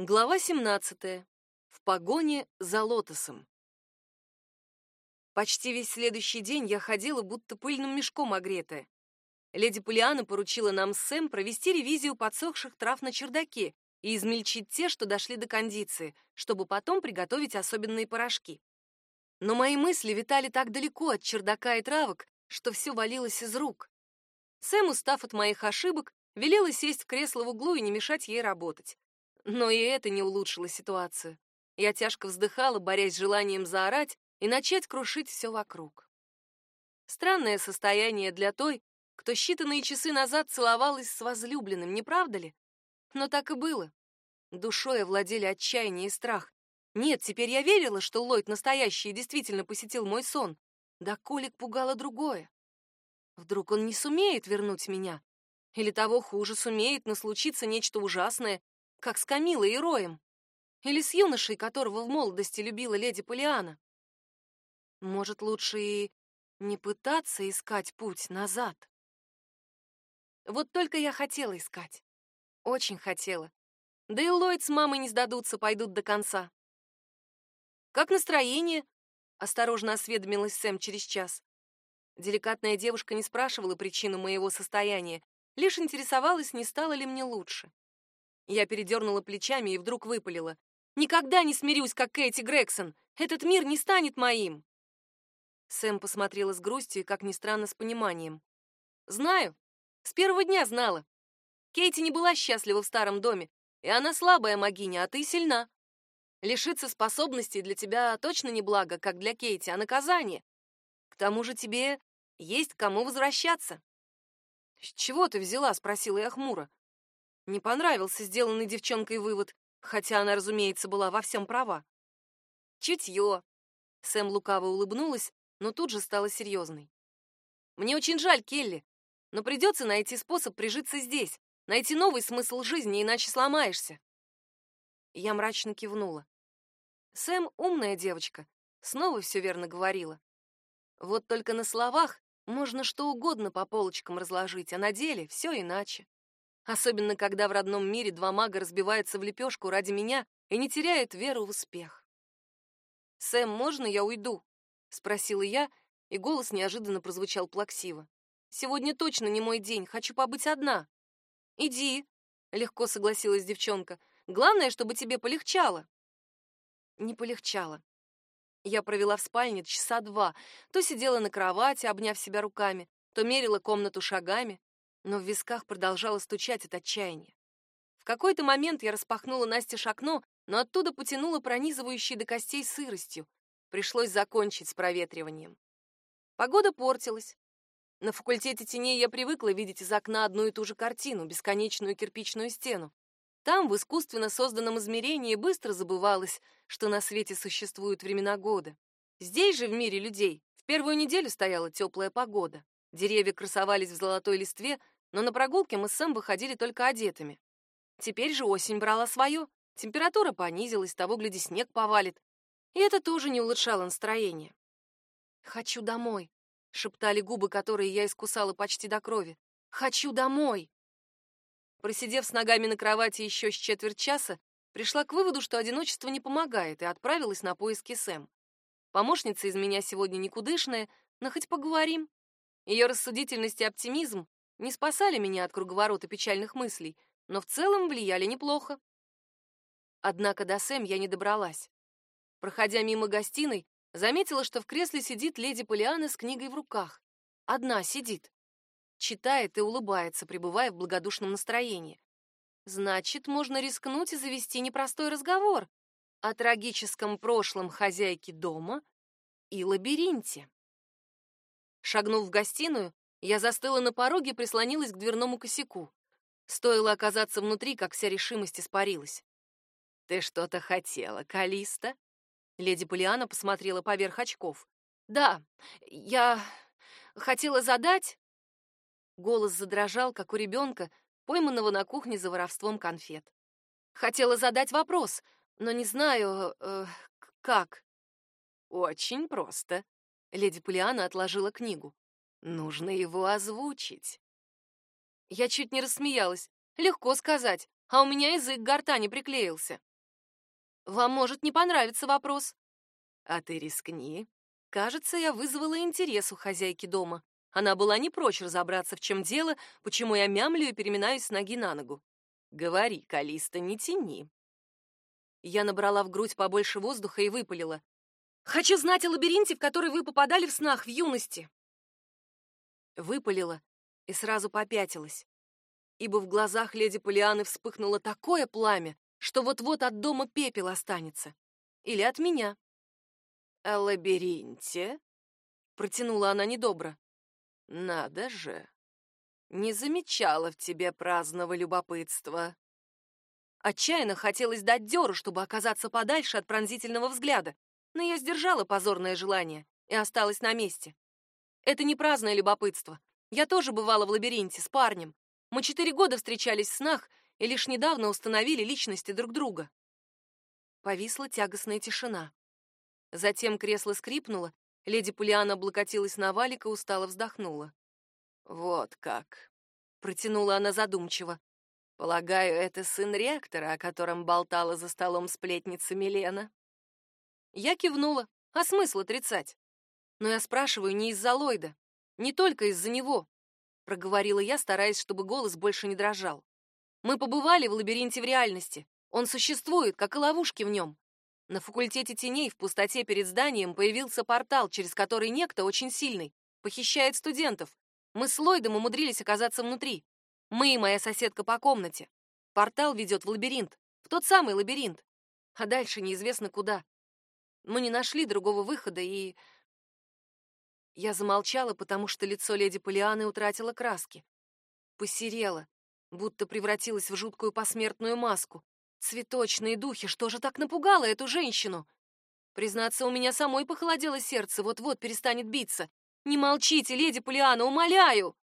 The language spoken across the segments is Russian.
Глава 17. В погоне за лотосом. Почти весь следующий день я ходила, будто пыльным мешком огретая. Леди Полиана поручила нам с Сэм провести ревизию подсохших трав на чердаке и измельчить те, что дошли до кондиции, чтобы потом приготовить особенные порошки. Но мои мысли витали так далеко от чердака и травок, что все валилось из рук. Сэм, устав от моих ошибок, велела сесть в кресло в углу и не мешать ей работать. Но и это не улучшило ситуацию. Я тяжко вздыхала, борясь с желанием заорать и начать крушить все вокруг. Странное состояние для той, кто считанные часы назад целовалась с возлюбленным, не правда ли? Но так и было. Душой овладели отчаяние и страх. Нет, теперь я верила, что Ллойд настоящий и действительно посетил мой сон. Да Колик пугало другое. Вдруг он не сумеет вернуть меня? Или того хуже, сумеет, но случится нечто ужасное, как с Камилой и Роем. Или с юношей, которого в молодости любила леди Полиана. Может, лучше и не пытаться искать путь назад. Вот только я хотела искать. Очень хотела. Да и Ллойд с мамой не сдадутся, пойдут до конца. «Как настроение?» — осторожно осведомилась Сэм через час. Деликатная девушка не спрашивала причину моего состояния, лишь интересовалась, не стало ли мне лучше. Я передернула плечами и вдруг выпалила. «Никогда не смирюсь, как Кэти Грегсон! Этот мир не станет моим!» Сэм посмотрела с грустью и, как ни странно, с пониманием. «Знаю. С первого дня знала. Кейти не была счастлива в старом доме, и она слабая магиня, а ты сильна. Лишиться способностей для тебя точно не благо, как для Кейти, а наказание. К тому же тебе есть к кому возвращаться». «С чего ты взяла?» — спросила я хмуро. Не понравился сделанный девчонкой вывод, хотя она, разумеется, была во всем права. Чутье. Сэм лукаво улыбнулась, но тут же стала серьезной. Мне очень жаль, Келли, но придется найти способ прижиться здесь, найти новый смысл жизни, иначе сломаешься. Я мрачно кивнула. Сэм умная девочка, снова все верно говорила. Вот только на словах можно что угодно по полочкам разложить, а на деле все иначе. Особенно, когда в родном мире два мага разбиваются в лепешку ради меня и не теряют веру в успех. «Сэм, можно я уйду?» — спросила я, и голос неожиданно прозвучал плаксиво. «Сегодня точно не мой день, хочу побыть одна». «Иди», — легко согласилась девчонка. «Главное, чтобы тебе полегчало». Не полегчало. Я провела в спальне часа два, то сидела на кровати, обняв себя руками, то мерила комнату шагами, но в висках продолжало стучать от отчаяния. В какой-то момент я распахнула Насте окно, но оттуда потянуло пронизывающей до костей сыростью. Пришлось закончить с проветриванием. Погода портилась. На факультете теней я привыкла видеть из окна одну и ту же картину, бесконечную кирпичную стену. Там, в искусственно созданном измерении, быстро забывалось, что на свете существуют времена года. Здесь же, в мире людей, в первую неделю стояла теплая погода. Деревья красовались в золотой листве, но на прогулке мы с Сэм выходили только одетыми. Теперь же осень брала свое, температура понизилась, того, гляди, снег повалит. И это тоже не улучшало настроение. «Хочу домой», — шептали губы, которые я искусала почти до крови. «Хочу домой!» Просидев с ногами на кровати еще с четверть часа, пришла к выводу, что одиночество не помогает, и отправилась на поиски Сэм. Помощница из меня сегодня никудышная, но хоть поговорим. Ее рассудительность и оптимизм не спасали меня от круговорота печальных мыслей, но в целом влияли неплохо. Однако до Сэм я не добралась. Проходя мимо гостиной, заметила, что в кресле сидит леди Полиана с книгой в руках. Одна сидит. Читает и улыбается, пребывая в благодушном настроении. Значит, можно рискнуть и завести непростой разговор о трагическом прошлом хозяйки дома и лабиринте. Шагнув в гостиную, я застыла на пороге и прислонилась к дверному косяку. Стоило оказаться внутри, как вся решимость испарилась. «Ты что-то хотела, Калиста?» Леди Полиана посмотрела поверх очков. «Да, я хотела задать...» Голос задрожал, как у ребенка, пойманного на кухне за воровством конфет. «Хотела задать вопрос, но не знаю, э, как». «Очень просто», Леди Полиана отложила книгу. Нужно его озвучить. Я чуть не рассмеялась. Легко сказать, а у меня язык к гортани приклеился. Вам может не понравиться вопрос. А ты рискни. Кажется, я вызвала интерес у хозяйки дома. Она была не прочь разобраться, в чем дело, почему я мямлю и переминаюсь с ноги на ногу. Говори, Калиста, не тяни. Я набрала в грудь побольше воздуха и выпалила. Хочу знать о лабиринте, в который вы попадали в снах в юности. Выпалила и сразу попятилась, ибо в глазах леди Полианы вспыхнуло такое пламя, что вот-вот от дома пепел останется. Или от меня. «О лабиринте?» — протянула она недобро. «Надо же! Не замечала в тебе праздного любопытства». Отчаянно хотелось дать дёру, чтобы оказаться подальше от пронзительного взгляда, но я сдержала позорное желание и осталась на месте. Это не праздное любопытство. Я тоже бывала в лабиринте с парнем. Мы четыре года встречались в снах и лишь недавно установили личности друг друга. Повисла тягостная тишина. Затем кресло скрипнуло, леди Пулиана облокотилась на валик и устало вздохнула. «Вот как!» — протянула она задумчиво. «Полагаю, это сын ректора, о котором болтала за столом сплетница Милена?» Я кивнула. А смысл отрицать? Но я спрашиваю не из-за Ллойда, не только из-за него, проговорила я, стараясь, чтобы голос больше не дрожал. Мы побывали в лабиринте в реальности. Он существует, как и ловушки в нем. На факультете теней в пустоте перед зданием появился портал, через который некто очень сильный похищает студентов. Мы с Ллойдом умудрились оказаться внутри. Мы и моя соседка по комнате. Портал ведет в лабиринт, в тот самый лабиринт. А дальше неизвестно куда. Мы не нашли другого выхода, и... Я замолчала, потому что лицо леди Полианы утратило краски. Посерело, будто превратилось в жуткую посмертную маску. Цветочные духи, что же так напугало эту женщину? Признаться, у меня самой похолодело сердце, вот-вот перестанет биться. Не молчите, леди Полиана, умоляю!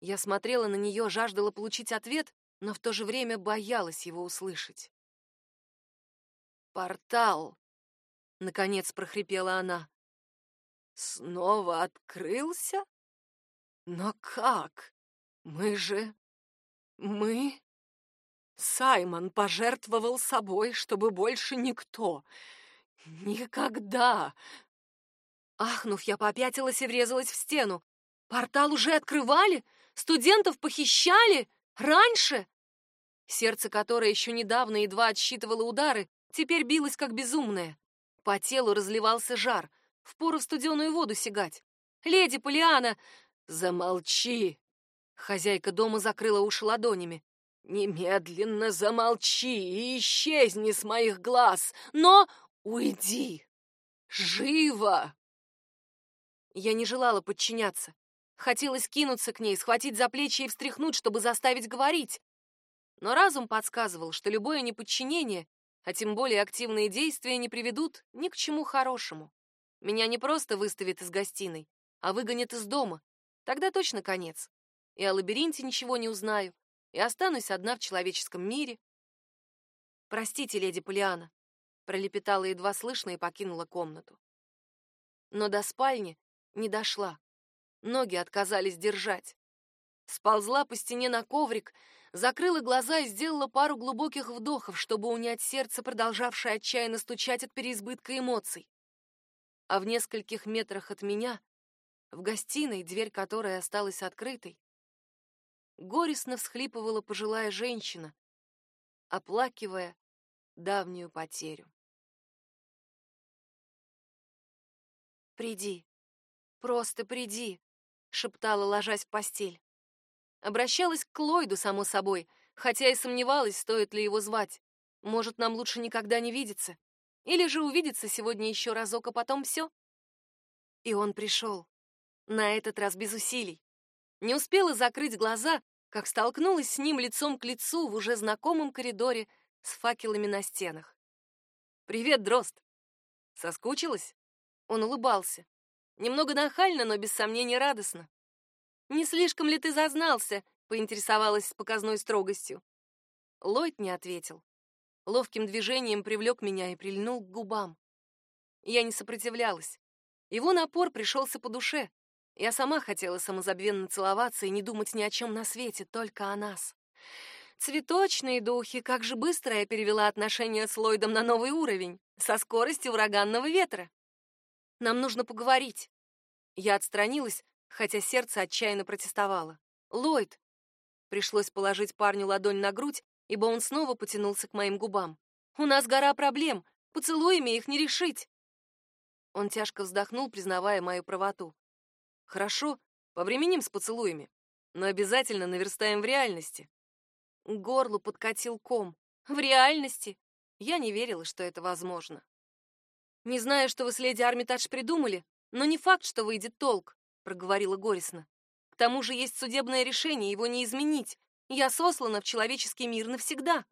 Я смотрела на нее, жаждала получить ответ, но в то же время боялась его услышать. «Портал!» Наконец прохрипела она. Снова открылся? Но как? Мы же мы Саймон пожертвовал собой, чтобы больше никто никогда. Ахнув, я попятилась и врезалась в стену. Портал уже открывали? Студентов похищали? Раньше? Сердце, которое еще недавно едва отсчитывало удары, теперь билось как безумное. По телу разливался жар, впору в студеную воду сигать. «Леди Полиана!» «Замолчи!» Хозяйка дома закрыла уши ладонями. «Немедленно замолчи и исчезни с моих глаз, но уйди! Живо!» Я не желала подчиняться. Хотелось кинуться к ней, схватить за плечи и встряхнуть, чтобы заставить говорить. Но разум подсказывал, что любое неподчинение а тем более активные действия не приведут ни к чему хорошему. Меня не просто выставят из гостиной, а выгонят из дома. Тогда точно конец. И о лабиринте ничего не узнаю, и останусь одна в человеческом мире. Простите, леди Полиана, пролепетала едва слышно и покинула комнату. Но до спальни не дошла. Ноги отказались держать. Сползла по стене на коврик закрыла глаза и сделала пару глубоких вдохов, чтобы унять сердце, продолжавшее отчаянно стучать от переизбытка эмоций. А в нескольких метрах от меня, в гостиной, дверь которой осталась открытой, горестно всхлипывала пожилая женщина, оплакивая давнюю потерю. «Приди, просто приди», — шептала, ложась в постель. Обращалась к Ллойду, само собой, хотя и сомневалась, стоит ли его звать. Может, нам лучше никогда не видеться? Или же увидеться сегодня еще разок, а потом все? И он пришел. На этот раз без усилий. Не успела закрыть глаза, как столкнулась с ним лицом к лицу в уже знакомом коридоре с факелами на стенах. «Привет, Дрозд!» «Соскучилась?» Он улыбался. Немного нахально, но без сомнения радостно. «Не слишком ли ты зазнался?» — поинтересовалась с показной строгостью. Ллойд не ответил. Ловким движением привлек меня и прильнул к губам. Я не сопротивлялась. Его напор пришелся по душе. Я сама хотела самозабвенно целоваться и не думать ни о чем на свете, только о нас. Цветочные духи, как же быстро я перевела отношения с Ллойдом на новый уровень, со скоростью ураганного ветра. Нам нужно поговорить. Я отстранилась, хотя сердце отчаянно протестовало. Ллойд. Пришлось положить парню ладонь на грудь, ибо он снова потянулся к моим губам. У нас гора проблем, поцелуями их не решить. Он тяжко вздохнул, признавая мою правоту. Хорошо, повременим с поцелуями, но обязательно наверстаем в реальности. К горлу подкатил ком. В реальности? Я не верила, что это возможно. Не знаю, что вы с леди Армитадж придумали, но не факт, что выйдет толк, проговорила горестно. К тому же есть судебное решение, его не изменить. Я сослана в человеческий мир навсегда.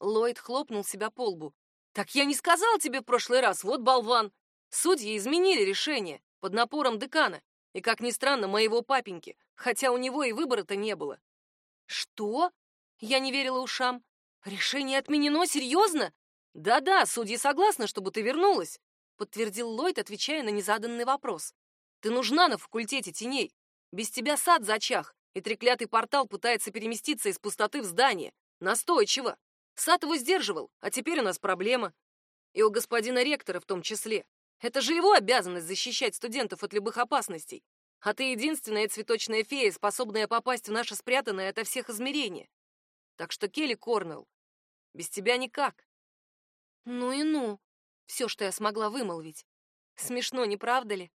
Ллойд хлопнул себя по лбу. Так я не сказал тебе в прошлый раз, вот болван. Судьи изменили решение под напором декана, и, как ни странно, моего папеньки, хотя у него и выбора-то не было. Что? Я не верила ушам. Решение отменено? Серьезно? Да-да, судьи согласны, чтобы ты вернулась, подтвердил Ллойд, отвечая на незаданный вопрос. Ты нужна на факультете теней. Без тебя сад зачах, и треклятый портал пытается переместиться из пустоты в здание. Настойчиво. Сад его сдерживал, а теперь у нас проблема. И у господина ректора в том числе. Это же его обязанность защищать студентов от любых опасностей. А ты единственная цветочная фея, способная попасть в наше спрятанное ото всех измерение. Так что, Келли Корнелл, без тебя никак. Ну и ну, все, что я смогла вымолвить. Смешно, не правда ли?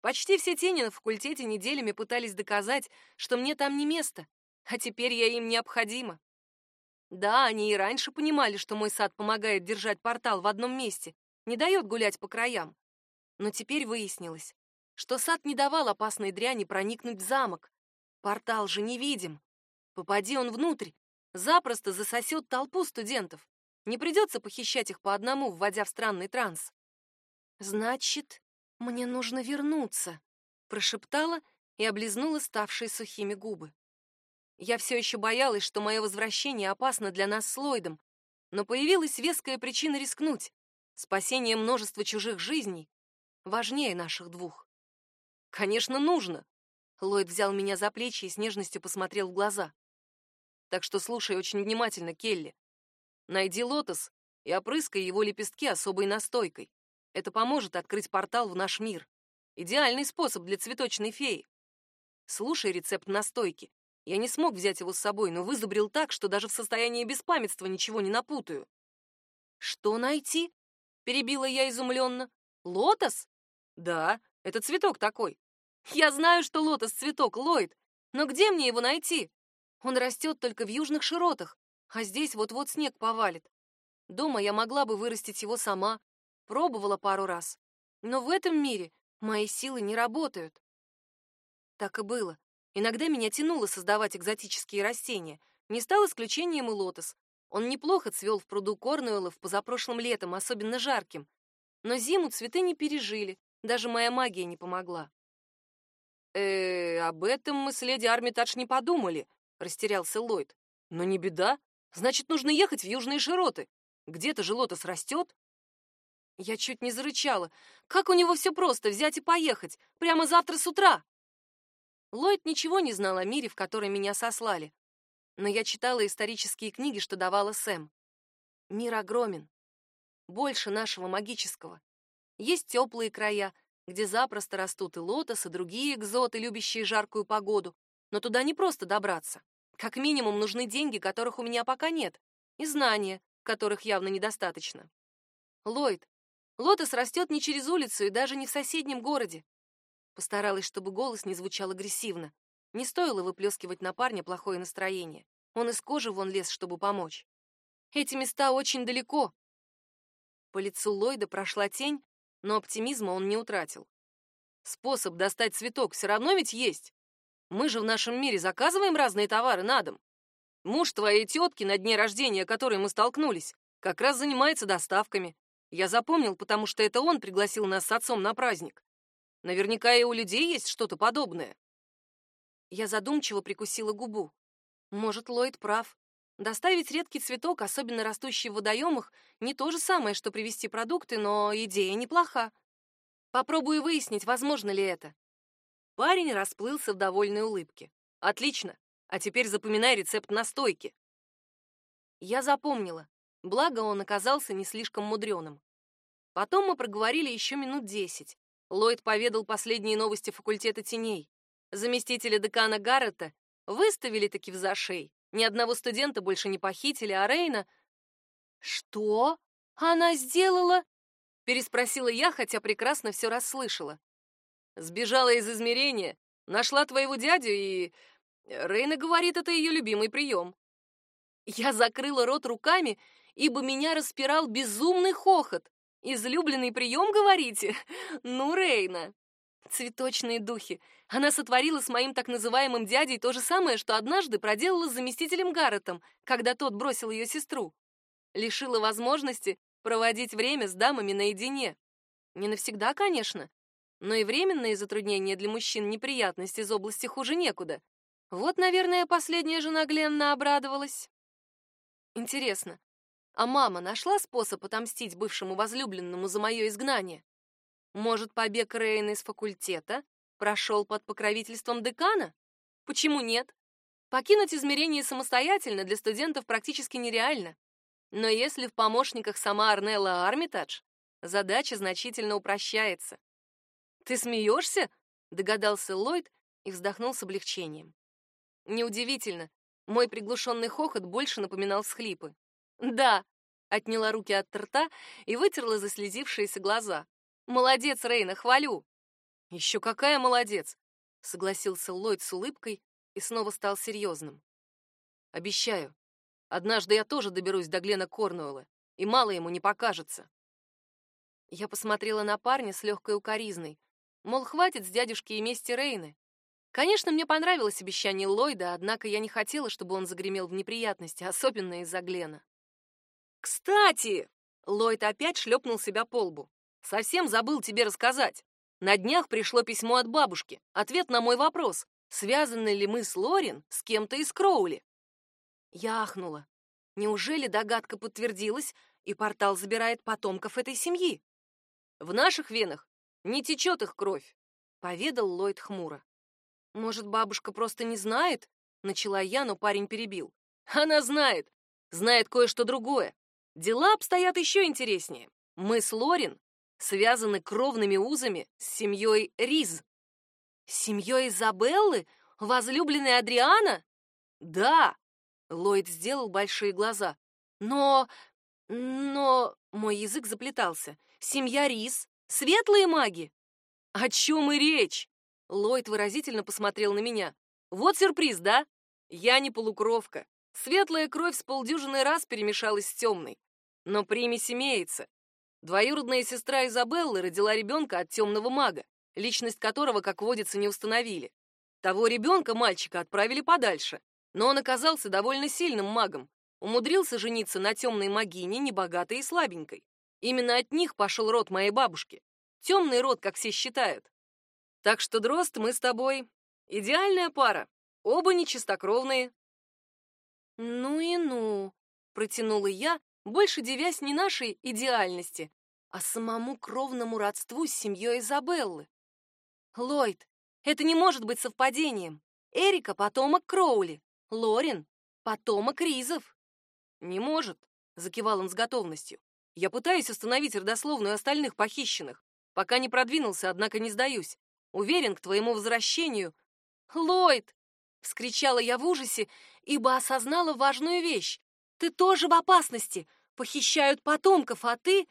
Почти все тени на факультете неделями пытались доказать, что мне там не место, а теперь я им необходима. Да, они и раньше понимали, что мой сад помогает держать портал в одном месте, не дает гулять по краям. Но теперь выяснилось, что сад не давал опасной дряни проникнуть в замок. Портал же невидим. Попади он внутрь, запросто засосет толпу студентов. Не придется похищать их по одному, вводя в странный транс. Значит, мне нужно вернуться, прошептала и облизнула ставшие сухими губы. Я все еще боялась, что мое возвращение опасно для нас с Ллойдом, но появилась веская причина рискнуть. Спасение множества чужих жизней важнее наших двух. Конечно, нужно. Ллойд взял меня за плечи и с нежностью посмотрел в глаза. Так что слушай очень внимательно, Келли. Найди лотос и опрыскай его лепестки особой настойкой. Это поможет открыть портал в наш мир. Идеальный способ для цветочной феи. Слушай рецепт настойки. Я не смог взять его с собой, но вызубрил так, что даже в состоянии беспамятства ничего не напутаю. Что найти? перебила я изумленно. Лотос? Да, это цветок такой. Я знаю, что лотос цветок, Ллойд, но где мне его найти? Он растет только в южных широтах, а здесь вот-вот снег повалит. Дома я могла бы вырастить его сама, пробовала пару раз. Но в этом мире мои силы не работают. Так и было. Иногда меня тянуло создавать экзотические растения. Не стал исключением и лотос. Он неплохо цвел в пруду Корнуэлла в позапрошлым летом, особенно жарким. Но зиму цветы не пережили, даже моя магия не помогла. Э, об этом мы с леди Армитадж не подумали, растерялся Ллойд. Но не беда. Значит, нужно ехать в южные широты. Где-то же лотос растет. Я чуть не зарычала. Как у него все просто взять и поехать прямо завтра с утра? Ллойд ничего не знал о мире, в который меня сослали. Но я читала исторические книги, что давала Сэм. Мир огромен. Больше нашего магического. Есть теплые края, где запросто растут и лотос, и другие экзоты, любящие жаркую погоду. Но туда не просто добраться. Как минимум нужны деньги, которых у меня пока нет, и знания, которых явно недостаточно. Ллойд, лотос растет не через улицу и даже не в соседнем городе. Постаралась, чтобы голос не звучал агрессивно. Не стоило выплескивать на парня плохое настроение. Он из кожи вон лез, чтобы помочь. Эти места очень далеко. По лицу Ллойда прошла тень, но оптимизма он не утратил. Способ достать цветок все равно ведь есть. Мы же в нашем мире заказываем разные товары на дом. Муж твоей тетки, на дне рождения которой мы столкнулись, как раз занимается доставками. Я запомнил, потому что это он пригласил нас с отцом на праздник. Наверняка и у людей есть что-то подобное. Я задумчиво прикусила губу. Может, Ллойд прав. Доставить редкий цветок, особенно растущий в водоемах, не то же самое, что привезти продукты, но идея неплоха. Попробую выяснить, возможно ли это. Парень расплылся в довольной улыбке. Отлично. А теперь запоминай рецепт настойки. Я запомнила, благо он оказался не слишком мудреным. Потом мы проговорили еще минут десять. Ллойд поведал последние новости факультета теней. Заместителя декана Гаррета выставили таки в зашей. Ни одного студента больше не похитили, а Рейна... «Что она сделала?» — переспросила я, хотя прекрасно все расслышала. «Сбежала из измерения, нашла твоего дядю и... Рейна говорит, это ее любимый прием». Я закрыла рот руками, ибо меня распирал безумный хохот. Излюбленный прием, говорите? Ну, Рейна. Цветочные духи. Она сотворила с моим так называемым дядей то же самое, что однажды проделала с заместителем Гарретом, когда тот бросил ее сестру. Лишила возможности проводить время с дамами наедине. Не навсегда, конечно, но и временные затруднения для мужчин неприятность из области хуже некуда. Вот, наверное, последняя жена Гленна обрадовалась. Интересно, а мама нашла способ отомстить бывшему возлюбленному за мое изгнание? Может, побег Рейна из факультета прошел под покровительством декана? Почему нет? Покинуть измерение самостоятельно для студентов практически нереально. Но если в помощниках сама Арнелла Армитадж, задача значительно упрощается. «Ты смеешься?» — догадался Ллойд и вздохнул с облегчением. Неудивительно, мой приглушенный хохот больше напоминал схлипы. «Да», — отняла руки от рта и вытерла заслезившиеся глаза. «Молодец, Рейна, хвалю!» «Еще какая молодец!» — согласился Ллойд с улыбкой и снова стал серьезным. «Обещаю, однажды я тоже доберусь до Глена Корнуэлла, и мало ему не покажется». Я посмотрела на парня с легкой укоризной, мол, хватит с дядюшки и мести Рейны. Конечно, мне понравилось обещание Ллойда, однако я не хотела, чтобы он загремел в неприятности, особенно из-за Глена. «Кстати!» — Ллойд опять шлепнул себя по лбу. «Совсем забыл тебе рассказать. На днях пришло письмо от бабушки. Ответ на мой вопрос. Связаны ли мы с Лорин с кем-то из Кроули?» Я ахнула. Неужели догадка подтвердилась, и портал забирает потомков этой семьи? В наших венах не течет их кровь, поведал Ллойд хмуро. Может, бабушка просто не знает? Начала я, но парень перебил. Она знает. Знает кое-что другое. Дела обстоят еще интереснее. Мы с Лорин связаны кровными узами с семьей Риз. С семьей Изабеллы? Возлюбленной Адриана? Да. Ллойд сделал большие глаза. Но... но... Мой язык заплетался. Семья Риз? Светлые маги? О чем и речь? Ллойд выразительно посмотрел на меня. Вот сюрприз, да? Я не полукровка. Светлая кровь с полдюжины раз перемешалась с темной. Но примесь имеется. Двоюродная сестра Изабеллы родила ребенка от темного мага, личность которого, как водится, не установили. Того ребенка, мальчика, отправили подальше, но он оказался довольно сильным магом, умудрился жениться на темной магине, небогатой и слабенькой. Именно от них пошел род моей бабушки. Темный род, как все считают. Так что, Дрозд, мы с тобой идеальная пара. Оба нечистокровные. Ну и ну, протянула я, больше девясь не нашей идеальности, а самому кровному родству с семьей Изабеллы. Ллойд, это не может быть совпадением. Эрика — потомок Кроули, Лорин — потомок Ризов. Не может, — закивал он с готовностью. Я пытаюсь установить родословную остальных похищенных. Пока не продвинулся, однако не сдаюсь. Уверен, к твоему возвращению... Ллойд! — вскричала я в ужасе, ибо осознала важную вещь. «Ты тоже в опасности! Похищают потомков, а ты...»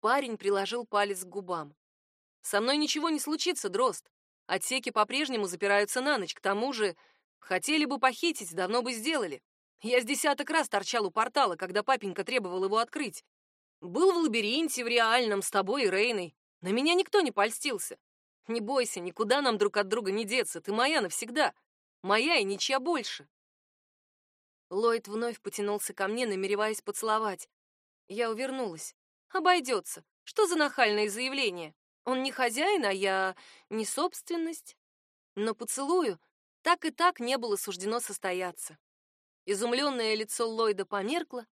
Парень приложил палец к губам. «Со мной ничего не случится, Дрозд. Отсеки по-прежнему запираются на ночь. К тому же, хотели бы похитить, давно бы сделали. Я с десяток раз торчал у портала, когда папенька требовал его открыть. Был в лабиринте, в реальном, с тобой и Рейной. На меня никто не польстился. Не бойся, никуда нам друг от друга не деться. Ты моя навсегда. Моя и ничья больше. Ллойд вновь потянулся ко мне, намереваясь поцеловать. Я увернулась. Обойдется. Что за нахальное заявление? Он не хозяин, а я не собственность. Но поцелую так и так не было суждено состояться. Изумленное лицо Ллойда померкло,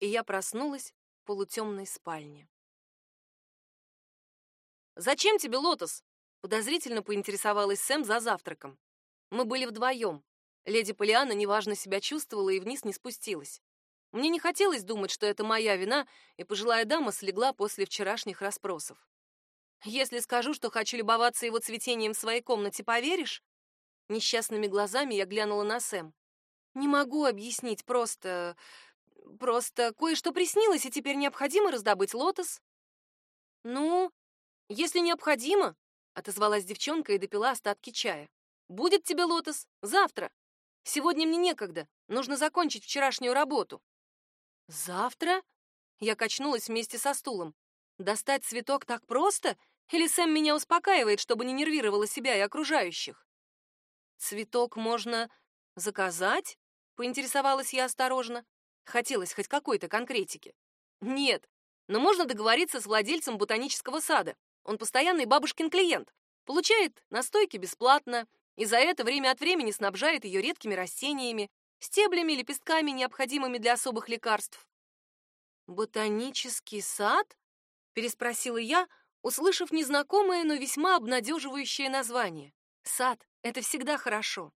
и я проснулась в полутемной спальне. «Зачем тебе лотос?» — подозрительно поинтересовалась Сэм за завтраком. Мы были вдвоем. Леди Полиана неважно себя чувствовала и вниз не спустилась. Мне не хотелось думать, что это моя вина, и пожилая дама слегла после вчерашних расспросов. Если скажу, что хочу любоваться его цветением в своей комнате, поверишь? Несчастными глазами я глянула на Сэм. Не могу объяснить, просто... Просто кое-что приснилось, и теперь необходимо раздобыть лотос. Ну, если необходимо, отозвалась девчонка и допила остатки чая. Будет тебе лотос завтра. Сегодня мне некогда, нужно закончить вчерашнюю работу. Завтра? Я качнулась вместе со стулом. Достать цветок так просто? Или Сэм меня успокаивает, чтобы не нервировала себя и окружающих? Цветок можно заказать? Поинтересовалась я осторожно. Хотелось хоть какой-то конкретики. Нет, но можно договориться с владельцем ботанического сада. Он постоянный бабушкин клиент. Получает настойки бесплатно, и за это время от времени снабжает ее редкими растениями, стеблями, лепестками, необходимыми для особых лекарств. «Ботанический сад?» — переспросила я, услышав незнакомое, но весьма обнадеживающее название. «Сад — это всегда хорошо».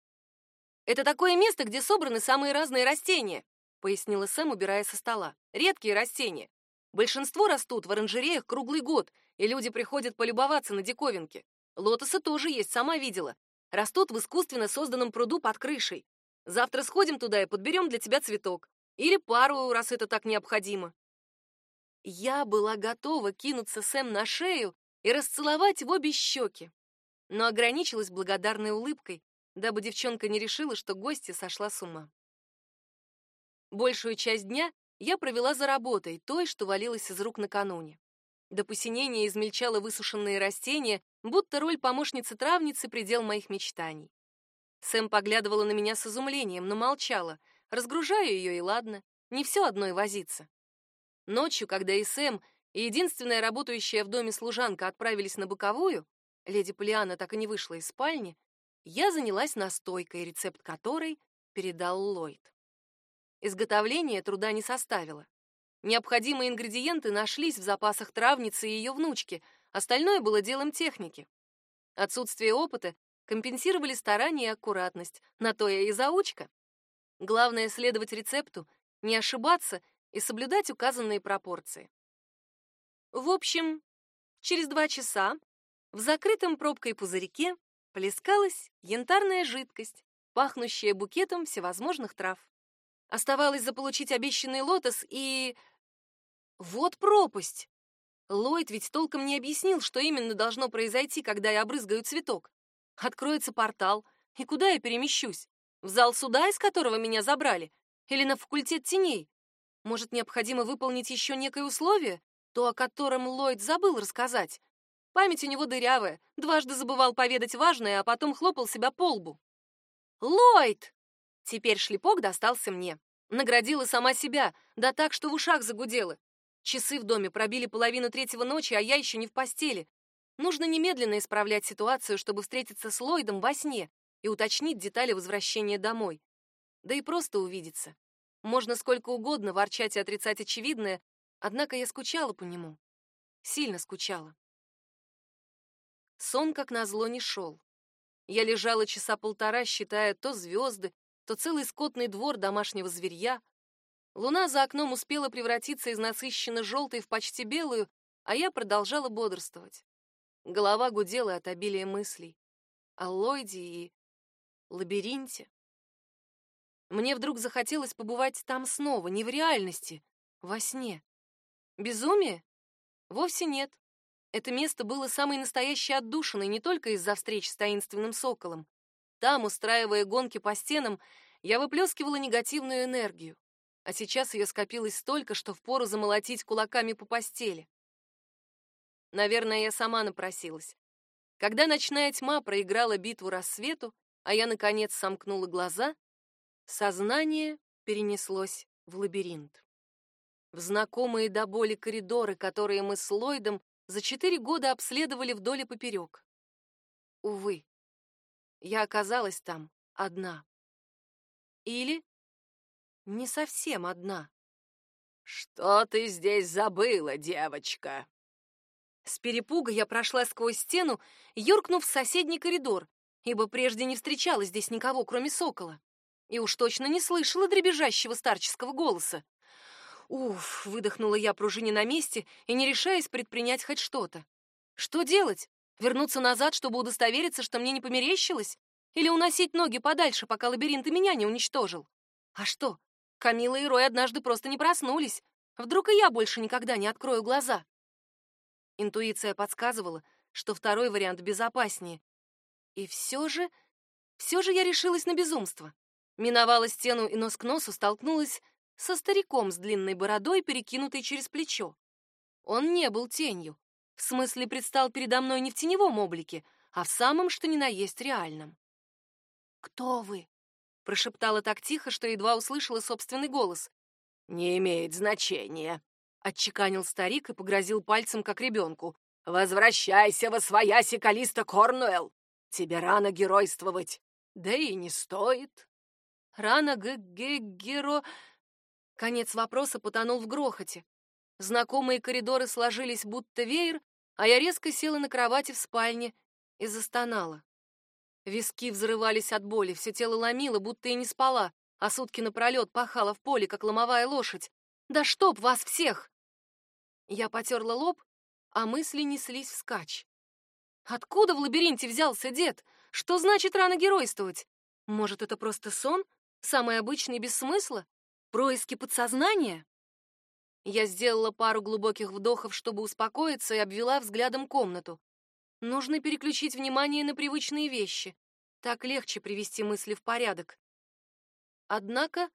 «Это такое место, где собраны самые разные растения», — пояснила Сэм, убирая со стола. «Редкие растения. Большинство растут в оранжереях круглый год, и люди приходят полюбоваться на диковинки. Лотосы тоже есть, сама видела. Растут в искусственно созданном пруду под крышей. Завтра сходим туда и подберем для тебя цветок. Или пару, раз это так необходимо. Я была готова кинуться Сэм на шею и расцеловать в обе щеки, но ограничилась благодарной улыбкой, дабы девчонка не решила, что гостья сошла с ума. Большую часть дня я провела за работой, той, что валилась из рук накануне. До посинения измельчала высушенные растения, будто роль помощницы-травницы — предел моих мечтаний. Сэм поглядывала на меня с изумлением, но молчала. Разгружаю ее, и ладно, не все одной возиться. Ночью, когда и Сэм, и единственная работающая в доме служанка отправились на боковую, леди Полиана так и не вышла из спальни, я занялась настойкой, рецепт которой передал Ллойд. Изготовление труда не составило. Необходимые ингредиенты нашлись в запасах травницы и ее внучки, остальное было делом техники. Отсутствие опыта компенсировали старания и аккуратность, на то я и заучка. Главное — следовать рецепту, не ошибаться и соблюдать указанные пропорции. В общем, через два часа в закрытом пробкой пузырьке плескалась янтарная жидкость, пахнущая букетом всевозможных трав. Оставалось заполучить обещанный лотос и... Вот пропасть! Ллойд ведь толком не объяснил, что именно должно произойти, когда я обрызгаю цветок. Откроется портал, и куда я перемещусь? В зал суда, из которого меня забрали? Или на факультет теней? Может, необходимо выполнить еще некое условие, то, о котором Ллойд забыл рассказать? Память у него дырявая, дважды забывал поведать важное, а потом хлопал себя по лбу. «Ллойд!» Теперь шлепок достался мне. Наградила сама себя, да так, что в ушах загудело. Часы в доме пробили половину третьего ночи, а я еще не в постели. Нужно немедленно исправлять ситуацию, чтобы встретиться с Ллойдом во сне и уточнить детали возвращения домой. Да и просто увидеться. Можно сколько угодно ворчать и отрицать очевидное, однако я скучала по нему. Сильно скучала. Сон, как назло, не шел. Я лежала часа полтора, считая то звезды, то целый скотный двор домашнего зверья. Луна за окном успела превратиться из насыщенно желтой в почти белую, а я продолжала бодрствовать. Голова гудела от обилия мыслей. О Ллойде и лабиринте. Мне вдруг захотелось побывать там снова, не в реальности, во сне. Безумие? Вовсе нет. Это место было самой настоящей отдушиной не только из-за встреч с таинственным соколом. Там, устраивая гонки по стенам, я выплескивала негативную энергию. А сейчас ее скопилось столько, что впору замолотить кулаками по постели. Наверное, я сама напросилась. Когда ночная тьма проиграла битву рассвету, а я, наконец, сомкнула глаза, Сознание перенеслось в лабиринт. В знакомые до боли коридоры, которые мы с Ллойдом за четыре года обследовали вдоль и поперек. Увы, я оказалась там одна. Или не совсем одна. «Что ты здесь забыла, девочка?» С перепуга я прошла сквозь стену, юркнув в соседний коридор, ибо прежде не встречала здесь никого, кроме сокола и уж точно не слышала дребезжащего старческого голоса. Уф, выдохнула я, пружине на месте и не решаясь предпринять хоть что-то. Что делать? Вернуться назад, чтобы удостовериться, что мне не померещилось? Или уносить ноги подальше, пока лабиринт и меня не уничтожил? А что? Камила и Рой однажды просто не проснулись. Вдруг и я больше никогда не открою глаза? Интуиция подсказывала, что второй вариант безопаснее. И все же, все же я решилась на безумство. Миновала стену и нос к носу столкнулась со стариком с длинной бородой, перекинутой через плечо. Он не был тенью. В смысле, предстал передо мной не в теневом облике, а в самом, что ни на есть, реальном. «Кто вы?» — прошептала так тихо, что едва услышала собственный голос. «Не имеет значения», — отчеканил старик и погрозил пальцем, как ребенку. «Возвращайся во свояси, Калиста Корнуэлл! Тебе рано геройствовать, да и не стоит». «Рано г-г-геро...» Конец вопроса потонул в грохоте. Знакомые коридоры сложились будто веер, а я резко села на кровати в спальне и застонала. Виски взрывались от боли, все тело ломило, будто и не спала, а сутки напролет пахала в поле, как ломовая лошадь. Да чтоб вас всех! Я потерла лоб, а мысли неслись вскачь. Откуда в лабиринте взялся дед? Что значит рано геройствовать? Может, это просто сон? Самый обычный без смысла? Происки подсознания? Я сделала пару глубоких вдохов, чтобы успокоиться, и обвела взглядом комнату. Нужно переключить внимание на привычные вещи. Так легче привести мысли в порядок. Однако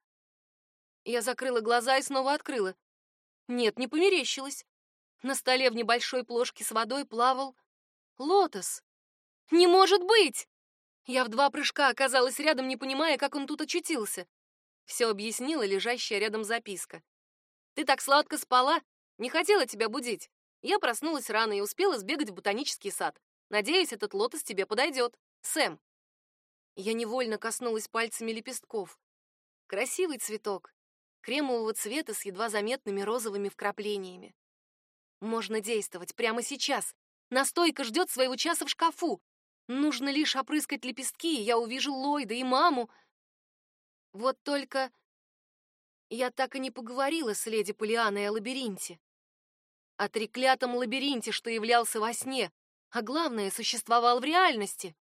я закрыла глаза и снова открыла. Нет, не померещилось. На столе в небольшой плошке с водой плавал лотос. Не может быть! Я в два прыжка оказалась рядом, не понимая, как он тут очутился. Все объяснила лежащая рядом записка. «Ты так сладко спала, не хотела тебя будить. Я проснулась рано и успела сбегать в ботанический сад. Надеюсь, этот лотос тебе подойдет. Сэм». Я невольно коснулась пальцами лепестков. Красивый цветок, кремового цвета с едва заметными розовыми вкраплениями. Можно действовать прямо сейчас. Настойка ждет своего часа в шкафу. Нужно лишь опрыскать лепестки, и я увижу Ллойда и маму, вот только я так и не поговорила с леди Полианой о лабиринте. О треклятом лабиринте, что являлся во сне, а главное, существовал в реальности.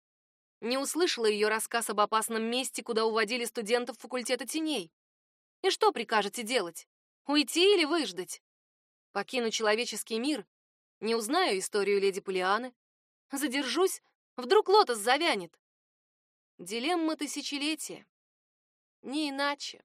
Не услышала ее рассказ об опасном месте, куда уводили студентов факультета теней. И что прикажете делать? Уйти или выждать? Покину человеческий мир, не узнаю историю леди Полианы, задержусь, вдруг лотос завянет. Дилемма тысячелетия. Не иначе.